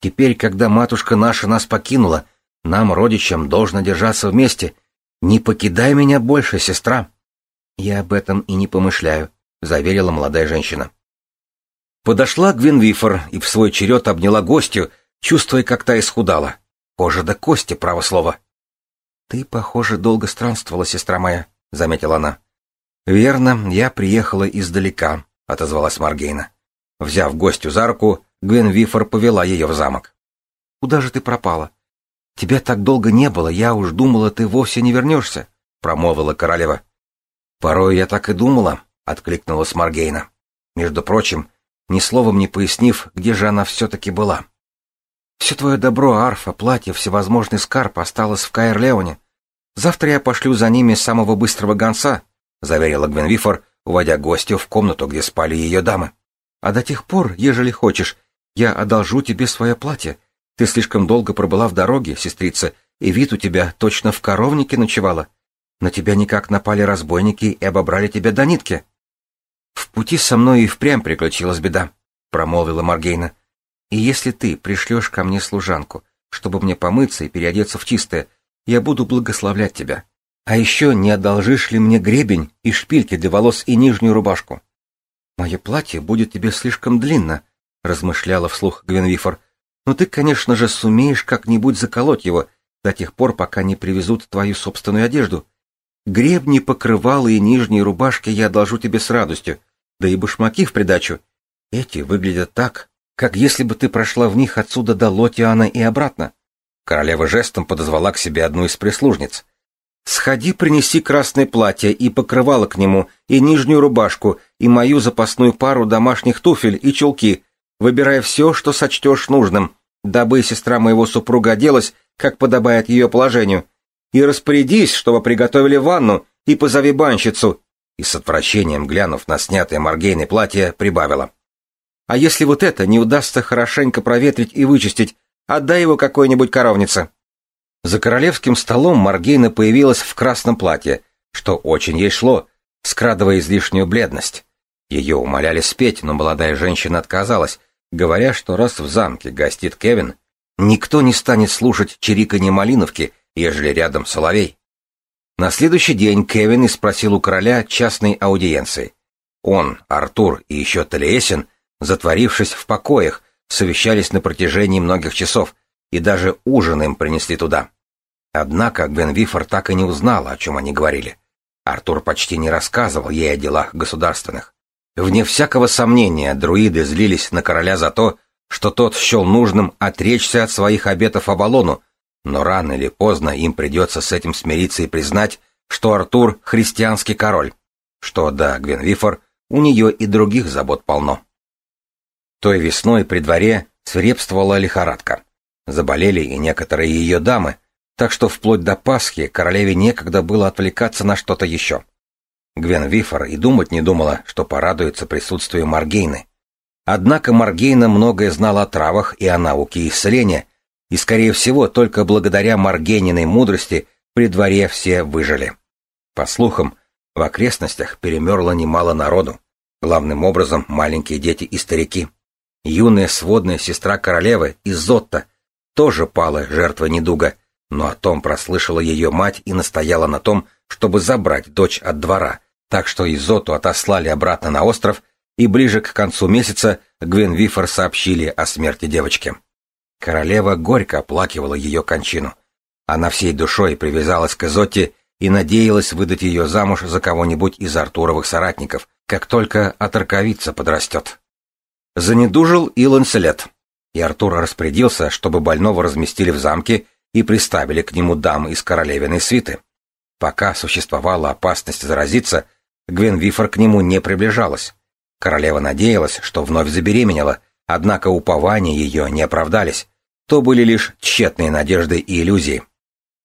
Теперь, когда матушка наша нас покинула, нам, родичам, должно держаться вместе. Не покидай меня больше, сестра. Я об этом и не помышляю, заверила молодая женщина. Подошла Гвинвифор и в свой черед обняла гостью, чувствуя, как та исхудала. Кожа до кости, право слово. Ты, похоже, долго странствовала, сестра моя, заметила она. Верно, я приехала издалека, отозвалась Маргейна. Взяв гостю за руку, Гвен Вифор повела ее в замок. «Куда же ты пропала? Тебя так долго не было, я уж думала, ты вовсе не вернешься», — промолвила королева. «Порой я так и думала», — откликнулась Маргейна. Между прочим, ни словом не пояснив, где же она все-таки была. «Все твое добро, арфа, платье, всевозможный скарб осталось в Каэрлеоне. Завтра я пошлю за ними самого быстрого гонца», — заверила Гвенвифор, уводя гостю в комнату, где спали ее дамы. А до тех пор, ежели хочешь, я одолжу тебе свое платье. Ты слишком долго пробыла в дороге, сестрица, и вид у тебя точно в коровнике ночевала. На тебя никак напали разбойники и обобрали тебя до нитки. В пути со мной и впрямь приключилась беда, промолвила Маргейна. И если ты пришлешь ко мне служанку, чтобы мне помыться и переодеться в чистое, я буду благословлять тебя. А еще не одолжишь ли мне гребень и шпильки для волос и нижнюю рубашку? Мое платье будет тебе слишком длинно, размышляла вслух Гвенвифор. Но ты, конечно же, сумеешь как-нибудь заколоть его до тех пор, пока не привезут твою собственную одежду. Гребни, покрывала и нижние рубашки я одолжу тебе с радостью, да и башмаки в придачу. Эти выглядят так, как если бы ты прошла в них отсюда до Лотиана и обратно. Королева жестом подозвала к себе одну из прислужниц. «Сходи, принеси красное платье и покрывало к нему, и нижнюю рубашку, и мою запасную пару домашних туфель и чулки. Выбирай все, что сочтешь нужным, дабы сестра моего супруга оделась, как подобает ее положению. И распорядись, чтобы приготовили ванну, и позови банщицу». И с отвращением, глянув на снятое Маргейной платье, прибавила. «А если вот это не удастся хорошенько проветрить и вычистить, Отдай его какой-нибудь коровнице». За королевским столом Маргейна появилась в красном платье, что очень ей шло, скрадывая излишнюю бледность. Ее умоляли спеть, но молодая женщина отказалась, говоря, что раз в замке гостит Кевин, никто не станет слушать чириканье малиновки, ежели рядом соловей. На следующий день Кевин спросил у короля частной аудиенции. Он, Артур и еще Талиесин, затворившись в покоях, совещались на протяжении многих часов, и даже ужин им принесли туда. Однако Гвенвифор так и не узнала, о чем они говорили. Артур почти не рассказывал ей о делах государственных. Вне всякого сомнения, друиды злились на короля за то, что тот счел нужным отречься от своих обетов Авалону, но рано или поздно им придется с этим смириться и признать, что Артур — христианский король, что, да, Гвенвифор, у нее и других забот полно. Той весной при дворе свирепствовала лихорадка. Заболели и некоторые ее дамы, так что вплоть до Пасхи королеве некогда было отвлекаться на что-то еще. Гвен Вифор и думать не думала, что порадуется присутствию Маргейны. Однако Маргейна многое знала о травах и о науке исцеления, и, скорее всего, только благодаря Маргейниной мудрости при дворе все выжили. По слухам, в окрестностях перемерло немало народу, главным образом маленькие дети и старики. Юная сводная сестра королевы, Изотта, тоже пала жертвой недуга, но о том прослышала ее мать и настояла на том, чтобы забрать дочь от двора, так что Изоту отослали обратно на остров, и ближе к концу месяца Гвенвифор сообщили о смерти девочки. Королева горько оплакивала ее кончину. Она всей душой привязалась к Изотте и надеялась выдать ее замуж за кого-нибудь из Артуровых соратников, как только оторковица подрастет. Занедужил и Ланселет, и Артур распорядился, чтобы больного разместили в замке и приставили к нему дам из королевиной свиты. Пока существовала опасность заразиться, Гвен Вифор к нему не приближалась. Королева надеялась, что вновь забеременела, однако упования ее не оправдались. То были лишь тщетные надежды и иллюзии.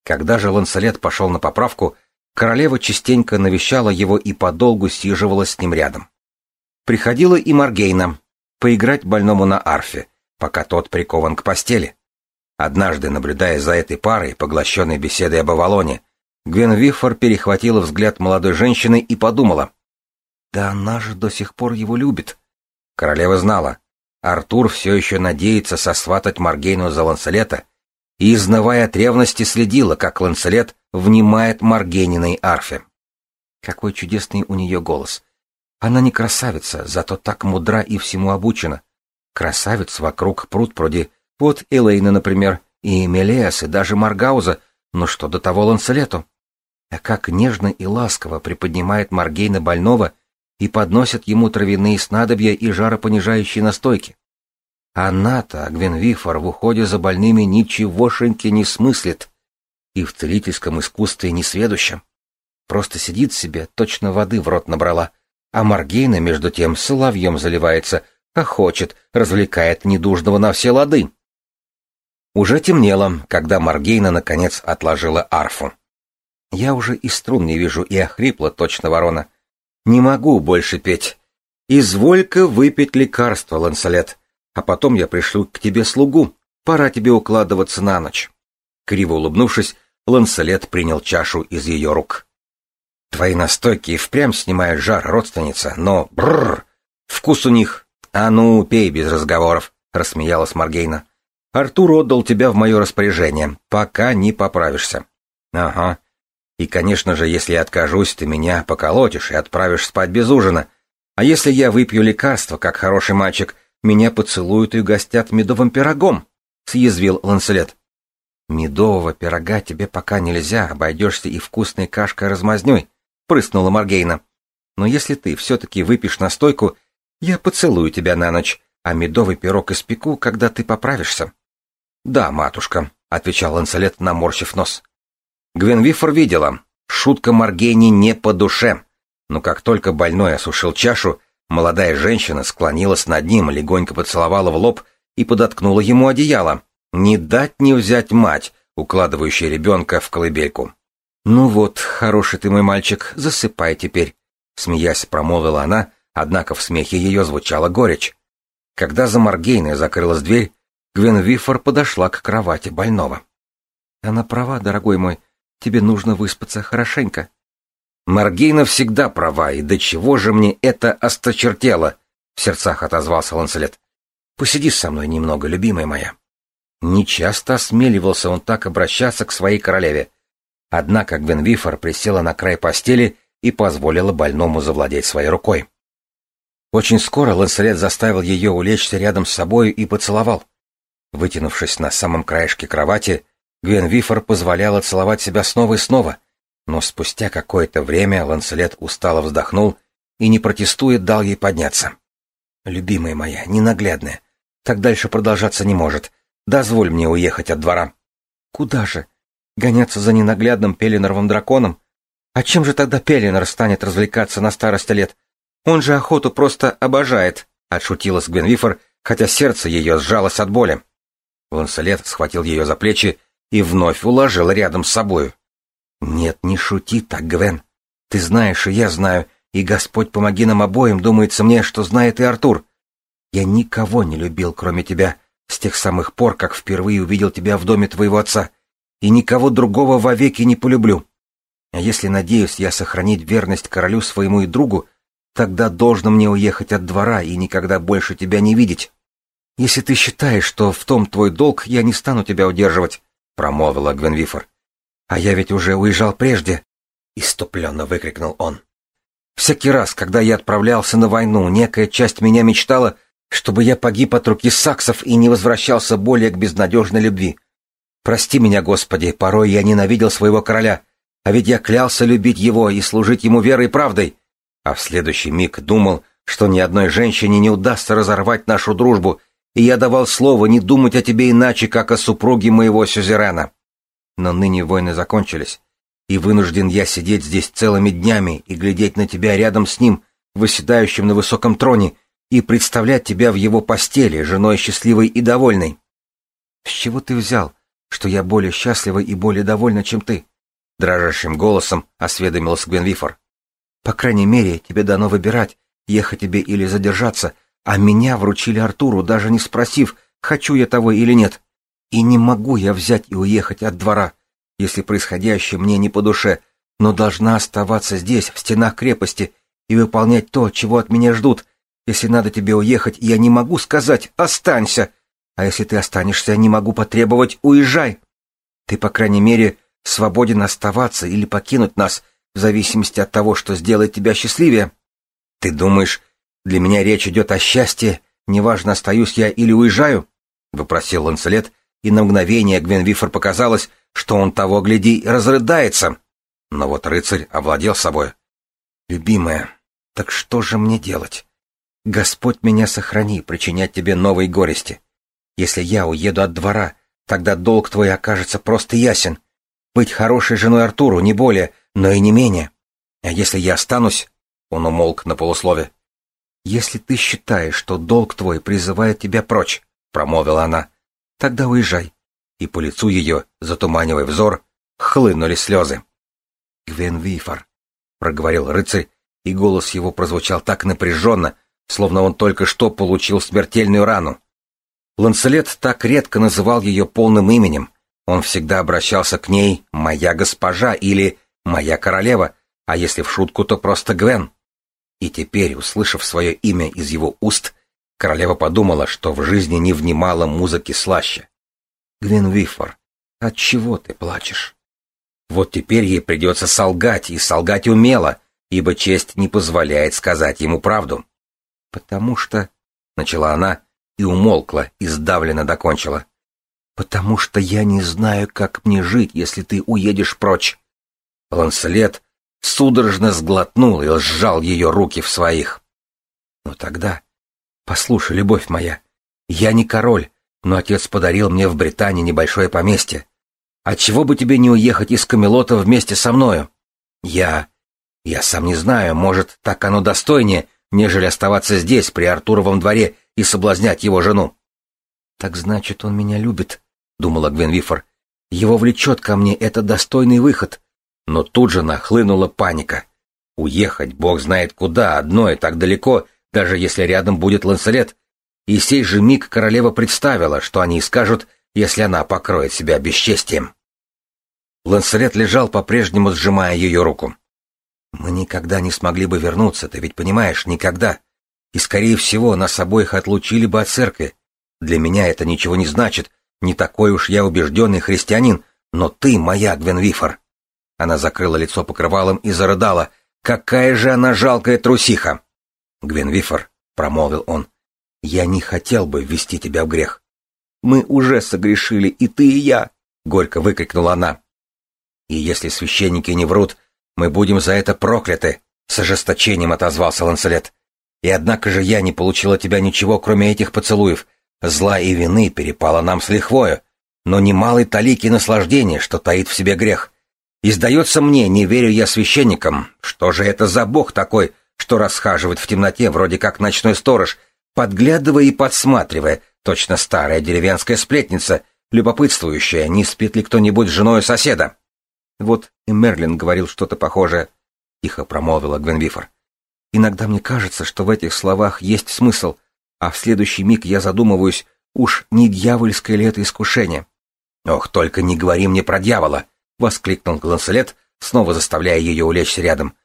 Когда же Ланселет пошел на поправку, королева частенько навещала его и подолгу сиживалась с ним рядом. Приходила и Маргейна, поиграть больному на арфе, пока тот прикован к постели. Однажды, наблюдая за этой парой, поглощенной беседой об Авалоне, Гвен Вифор перехватила взгляд молодой женщины и подумала. «Да она же до сих пор его любит». Королева знала. Артур все еще надеется сосватать Маргейну за Ланселета, и, изнывая от ревности, следила, как Ланселет внимает Маргейниной арфе. Какой чудесный у нее голос! Она не красавица, зато так мудра и всему обучена. Красавиц вокруг пруд пруди. Вот Элейна, например, и Мелеас, и даже Маргауза, но что до того Ланселету? А как нежно и ласково приподнимает Маргейна больного и подносит ему травяные снадобья и жаропонижающие настойки. Она-то, Агвенвифор, в уходе за больными ничегошеньки не смыслит и в целительском искусстве не сведущем. Просто сидит себе, точно воды в рот набрала, а Маргейна, между тем, соловьем заливается, хохочет, развлекает недужного на все лады. Уже темнело, когда Маргейна, наконец, отложила арфу. Я уже и струн не вижу, и охрипла точно ворона. Не могу больше петь. Изволь-ка выпить лекарство, Ланселет, а потом я пришлю к тебе слугу. Пора тебе укладываться на ночь. Криво улыбнувшись, Ланселет принял чашу из ее рук. Твои настойки и впрямь снимают жар, родственница, но бррр, вкус у них. А ну, пей без разговоров. — рассмеялась Маргейна. «Артур отдал тебя в мое распоряжение, пока не поправишься». «Ага. И, конечно же, если я откажусь, ты меня поколотишь и отправишь спать без ужина. А если я выпью лекарство, как хороший мальчик, меня поцелуют и угостят медовым пирогом», — съязвил Ланселет. «Медового пирога тебе пока нельзя, обойдешься и вкусной кашкой размазнёй», — прыснула Маргейна. «Но если ты все-таки выпьешь настойку, я поцелую тебя на ночь, а медовый пирог испеку, когда ты поправишься». «Да, матушка», — отвечал Ланселет, наморщив нос. Гвенвифор видела, шутка Маргейни не по душе, но как только больной осушил чашу, молодая женщина склонилась над ним, легонько поцеловала в лоб и подоткнула ему одеяло. Не дать не взять мать, укладывающая ребенка в колыбельку. «Ну вот, хороший ты мой мальчик, засыпай теперь», — смеясь промолвила она, однако в смехе ее звучала горечь. Когда за Маргейной закрылась дверь, Гвен Вифор подошла к кровати больного. «Она права, дорогой мой, тебе нужно выспаться хорошенько». «Маргейна всегда права, и до чего же мне это осточертело?» — в сердцах отозвался Ланселет. «Посиди со мной немного, любимая моя». Нечасто осмеливался он так обращаться к своей королеве. Однако Гвенвифор присела на край постели и позволила больному завладеть своей рукой. Очень скоро Ланселет заставил ее улечься рядом с собой и поцеловал. Вытянувшись на самом краешке кровати, Гвенвифор позволяла целовать себя снова и снова, но спустя какое-то время Ланселет устало вздохнул и, не протестуя, дал ей подняться. «Любимая моя, ненаглядная, так дальше продолжаться не может. Дозволь мне уехать от двора. Куда же? Гоняться за ненаглядным Пеленоровым драконом? А чем же тогда Пеленор станет развлекаться на старости лет? Он же охоту просто обожает, отшутилась Гвенвифор, хотя сердце ее сжалось от боли. Ланселет схватил ее за плечи и вновь уложил рядом с собою. «Нет, не шути так, Гвен. Ты знаешь, и я знаю, и Господь помоги нам обоим, думается мне, что знает и Артур. Я никого не любил, кроме тебя, с тех самых пор, как впервые увидел тебя в доме твоего отца, и никого другого вовеки не полюблю. А если надеюсь я сохранить верность королю своему и другу, тогда должно мне уехать от двора и никогда больше тебя не видеть. Если ты считаешь, что в том твой долг, я не стану тебя удерживать, — промолвила Гвенвифор. А я ведь уже уезжал прежде, — иступленно выкрикнул он. Всякий раз, когда я отправлялся на войну, некая часть меня мечтала, чтобы я погиб от руки саксов и не возвращался более к безнадежной любви. Прости меня, Господи, порой я ненавидел своего короля, а ведь я клялся любить его и служить ему верой и правдой. А в следующий миг думал, что ни одной женщине не удастся разорвать нашу дружбу, и я давал слово не думать о тебе иначе, как о супруге моего сюзерена. Но ныне войны закончились, и вынужден я сидеть здесь целыми днями и глядеть на тебя рядом с ним, восседающим на высоком троне, и представлять тебя в его постели, женой счастливой и довольной. С чего ты взял, что я более счастлива и более довольна, чем ты? Дрожащим голосом осведомился Гвенвифор. По крайней мере, тебе дано выбирать, ехать тебе или задержаться, а меня вручили Артуру, даже не спросив, хочу я того или нет. И не могу я взять и уехать от двора, если происходящее мне не по душе, но должна оставаться здесь, в стенах крепости, и выполнять то, чего от меня ждут, если надо тебе уехать, я не могу сказать «останься», а если ты останешься, не могу потребовать «уезжай». Ты, по крайней мере, свободен оставаться или покинуть нас, в зависимости от того, что сделает тебя счастливее. Ты думаешь, для меня речь идет о счастье, неважно, остаюсь я или уезжаю? — выпросил Ланселет, и на мгновение Гвенвифор показалось, что он того, гляди, разрыдается. Но вот рыцарь овладел собой. «Любимая, так что же мне делать? Господь меня сохрани, причинять тебе новые горести. Если я уеду от двора, тогда долг твой окажется просто ясен. Быть хорошей женой Артуру, не более, но и не менее. А если я останусь...» Он умолк на полуслове. «Если ты считаешь, что долг твой призывает тебя прочь», — промолвила она, — «тогда уезжай». И по лицу ее, затуманивая взор, хлынули слезы. «Гвен Вифор», — проговорил рыцарь, и голос его прозвучал так напряженно, словно он только что получил смертельную рану. Ланселет так редко называл ее полным именем. Он всегда обращался к ней «моя госпожа» или «моя королева», а если в шутку, то просто Гвен. И теперь, услышав свое имя из его уст, Королева подумала, что в жизни не внимала музыки слаще. Гвинвифор, от чего ты плачешь? Вот теперь ей придется солгать, и солгать умело, ибо честь не позволяет сказать ему правду. Потому что... Начала она и умолкла, и сдавленно докончила. Потому что я не знаю, как мне жить, если ты уедешь прочь. Ланселет судорожно сглотнул и сжал ее руки в своих. Но тогда... Послушай, любовь моя, я не король, но отец подарил мне в Британии небольшое поместье. Отчего бы тебе не уехать из Камелота вместе со мною? Я... Я сам не знаю, может, так оно достойнее, нежели оставаться здесь, при Артуровом дворе, и соблазнять его жену. Так значит, он меня любит, — думала Гвенвифор. Его влечет ко мне, это достойный выход. Но тут же нахлынула паника. Уехать, бог знает куда, одно и так далеко, даже если рядом будет Ланселет. И сей же миг королева представила, что они скажут, если она покроет себя бесчестием. Ланселет лежал по-прежнему, сжимая ее руку. «Мы никогда не смогли бы вернуться, ты ведь понимаешь, никогда. И, скорее всего, нас обоих отлучили бы от церкви. Для меня это ничего не значит, не такой уж я убежденный христианин, но ты моя, Гвенвифор». Она закрыла лицо покрывалом и зарыдала. «Какая же она жалкая трусиха!» «Гвенвифор», — промолвил он, — «я не хотел бы ввести тебя в грех». «Мы уже согрешили, и ты, и я!» — горько выкрикнула она. И если священники не врут, мы будем за это прокляты, с ожесточением отозвался Ланселет. И однако же я не получил от тебя ничего, кроме этих поцелуев. Зла и вины перепало нам с лихвою, но немалой талики наслаждения, что таит в себе грех. И сдается мне, не верю я священникам, что же это за бог такой, что расхаживает в темноте, вроде как ночной сторож, подглядывая и подсматривая, точно старая деревенская сплетница, любопытствующая, не спит ли кто-нибудь с женой соседа. Вот и Мерлин говорил что-то похожее, — тихо промолвила Гвенвифор. Иногда мне кажется, что в этих словах есть смысл, а в следующий миг я задумываюсь, уж не дьявольское ли это искушение. «Ох, только не говори мне про дьявола!» — воскликнул Гланселет, снова заставляя ее улечься рядом.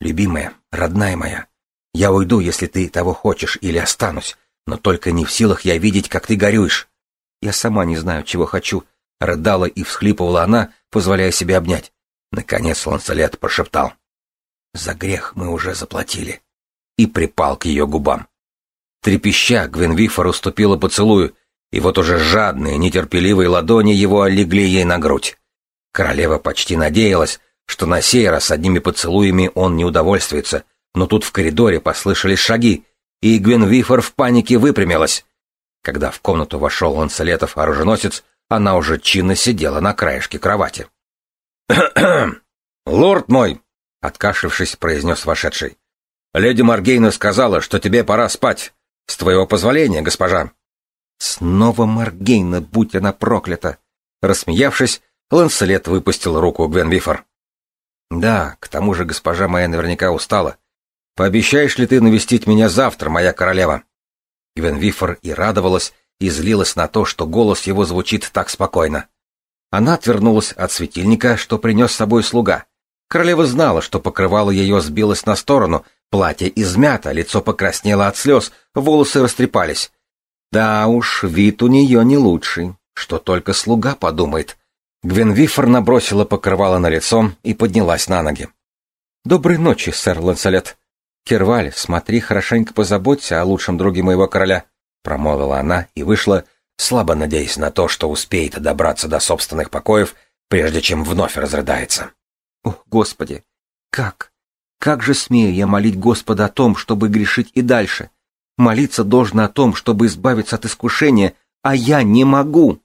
«Любимая, родная моя, я уйду, если ты того хочешь, или останусь, но только не в силах я видеть, как ты горюешь. Я сама не знаю, чего хочу, Рыдала и всхлипывала она, позволяя себе обнять. Наконец Ланселет прошептал. «За грех мы уже заплатили». И припал к ее губам. Трепеща, Гвенвифор уступила поцелую, и вот уже жадные, нетерпеливые ладони его легли ей на грудь. Королева почти надеялась, что на сей раз одними поцелуями он не удовольствуется, но тут в коридоре послышались шаги, и Гвенвифор в панике выпрямилась. Когда в комнату вошел Ланселетов оруженосец, она уже чинно сидела на краешке кровати. «Лорд мой!» — откашлившись, произнес вошедший. «Леди Маргейна сказала, что тебе пора спать. С твоего позволения, госпожа». «Снова Маргейна, будь она проклята!» Рассмеявшись, Ланселет выпустил руку Гвенвифор. «Да, к тому же госпожа моя наверняка устала. Пообещаешь ли ты навестить меня завтра, моя королева?» Гвенвифор и радовалась, и злилась на то, что голос его звучит так спокойно. Она отвернулась от светильника, что принес с собой слуга. Королева знала, что покрывало ее сбилось на сторону, платье измято, лицо покраснело от слез, волосы растрепались. Да уж, вид у нее не лучший, что только слуга подумает. Гвенвифор набросила покрывало на лицо и поднялась на ноги. «Доброй ночи, сэр Ланселет. Керваль, смотри, хорошенько позаботься о лучшем друге моего короля промолвила она и вышла, слабо надеясь на то, что успеет добраться до собственных покоев, прежде чем вновь разрыдается. О, Господи! Как? Как же смею я молить Господа о том, чтобы грешить и дальше? Молиться должно о том, чтобы избавиться от искушения, а я не могу.